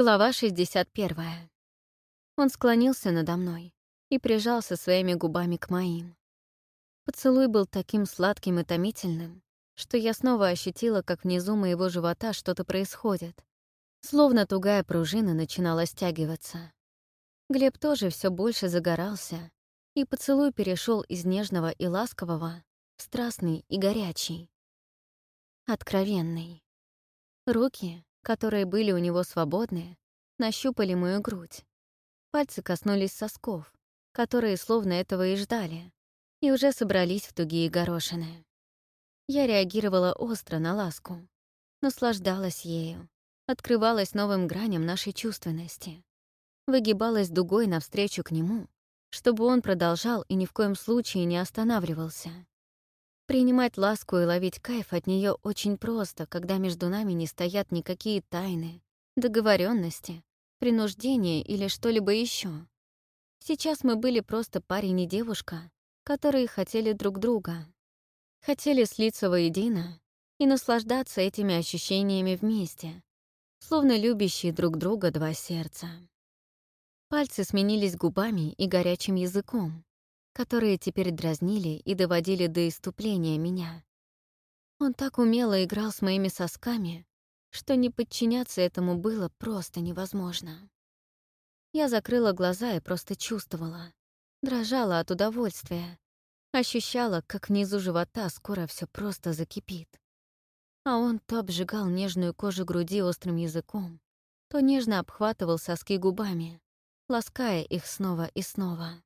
Глава 61. Он склонился надо мной и прижался своими губами к моим. Поцелуй был таким сладким и томительным, что я снова ощутила, как внизу моего живота что-то происходит, словно тугая пружина начинала стягиваться. Глеб тоже все больше загорался, и поцелуй перешел из нежного и ласкового в страстный и горячий. Откровенный. Руки, которые были у него свободны, нащупали мою грудь. Пальцы коснулись сосков, которые словно этого и ждали, и уже собрались в тугие горошины. Я реагировала остро на ласку, наслаждалась ею, открывалась новым граням нашей чувственности, выгибалась дугой навстречу к нему, чтобы он продолжал и ни в коем случае не останавливался. Принимать ласку и ловить кайф от нее очень просто, когда между нами не стоят никакие тайны, договоренности, принуждения или что-либо еще. Сейчас мы были просто парень и девушка, которые хотели друг друга. Хотели слиться воедино и наслаждаться этими ощущениями вместе, словно любящие друг друга два сердца. Пальцы сменились губами и горячим языком которые теперь дразнили и доводили до иступления меня. Он так умело играл с моими сосками, что не подчиняться этому было просто невозможно. Я закрыла глаза и просто чувствовала, дрожала от удовольствия, ощущала, как внизу живота скоро все просто закипит. А он то обжигал нежную кожу груди острым языком, то нежно обхватывал соски губами, лаская их снова и снова.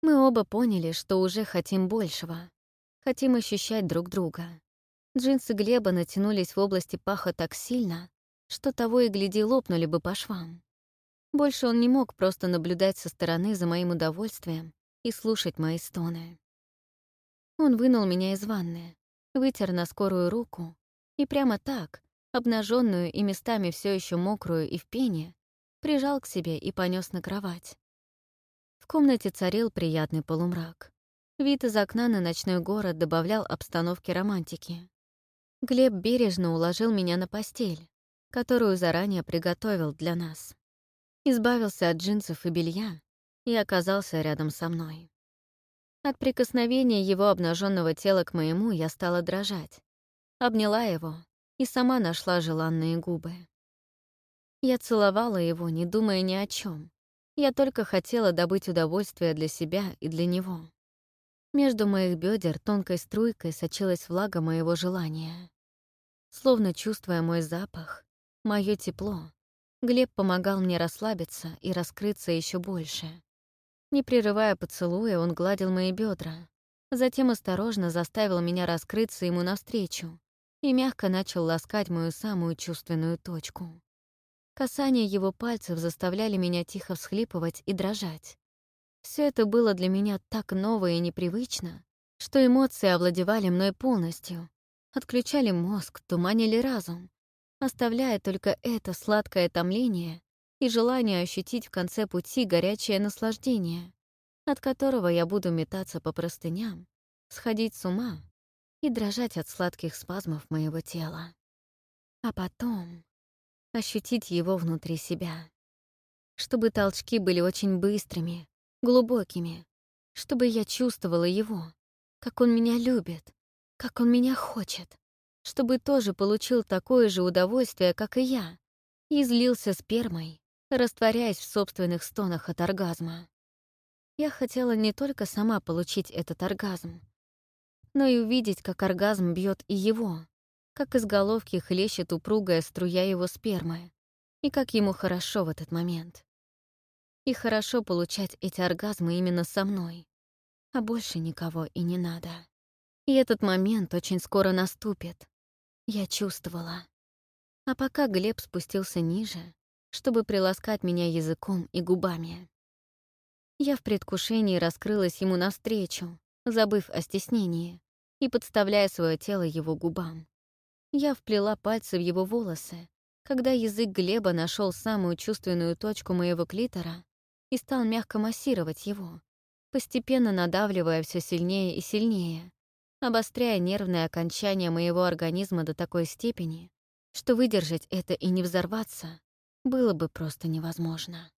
Мы оба поняли, что уже хотим большего. Хотим ощущать друг друга. Джинсы Глеба натянулись в области паха так сильно, что того и гляди лопнули бы по швам. Больше он не мог просто наблюдать со стороны за моим удовольствием и слушать мои стоны. Он вынул меня из ванны, вытер на скорую руку и прямо так, обнаженную и местами все еще мокрую и в пене, прижал к себе и понес на кровать комнате царил приятный полумрак. Вид из окна на ночной город добавлял обстановке романтики. Глеб бережно уложил меня на постель, которую заранее приготовил для нас. Избавился от джинсов и белья и оказался рядом со мной. От прикосновения его обнаженного тела к моему я стала дрожать. Обняла его и сама нашла желанные губы. Я целовала его, не думая ни о чем, я только хотела добыть удовольствие для себя и для него. Между моих бедер тонкой струйкой сочилась влага моего желания. Словно чувствуя мой запах, мое тепло, Глеб помогал мне расслабиться и раскрыться еще больше. Не прерывая поцелуя, он гладил мои бедра, затем осторожно заставил меня раскрыться ему навстречу и мягко начал ласкать мою самую чувственную точку. Касания его пальцев заставляли меня тихо всхлипывать и дрожать. Все это было для меня так ново и непривычно, что эмоции овладевали мной полностью, отключали мозг, туманили разум, оставляя только это сладкое томление и желание ощутить в конце пути горячее наслаждение, от которого я буду метаться по простыням, сходить с ума и дрожать от сладких спазмов моего тела. А потом ощутить его внутри себя. Чтобы толчки были очень быстрыми, глубокими, чтобы я чувствовала его, как он меня любит, как он меня хочет, чтобы тоже получил такое же удовольствие, как и я, и излился спермой, растворяясь в собственных стонах от оргазма. Я хотела не только сама получить этот оргазм, но и увидеть, как оргазм бьет и его, как из головки хлещет упругая струя его спермы, и как ему хорошо в этот момент. И хорошо получать эти оргазмы именно со мной, а больше никого и не надо. И этот момент очень скоро наступит. Я чувствовала. А пока Глеб спустился ниже, чтобы приласкать меня языком и губами. Я в предвкушении раскрылась ему навстречу, забыв о стеснении и подставляя свое тело его губам. Я вплела пальцы в его волосы, когда язык Глеба нашел самую чувственную точку моего клитора и стал мягко массировать его, постепенно надавливая все сильнее и сильнее, обостряя нервные окончания моего организма до такой степени, что выдержать это и не взорваться было бы просто невозможно.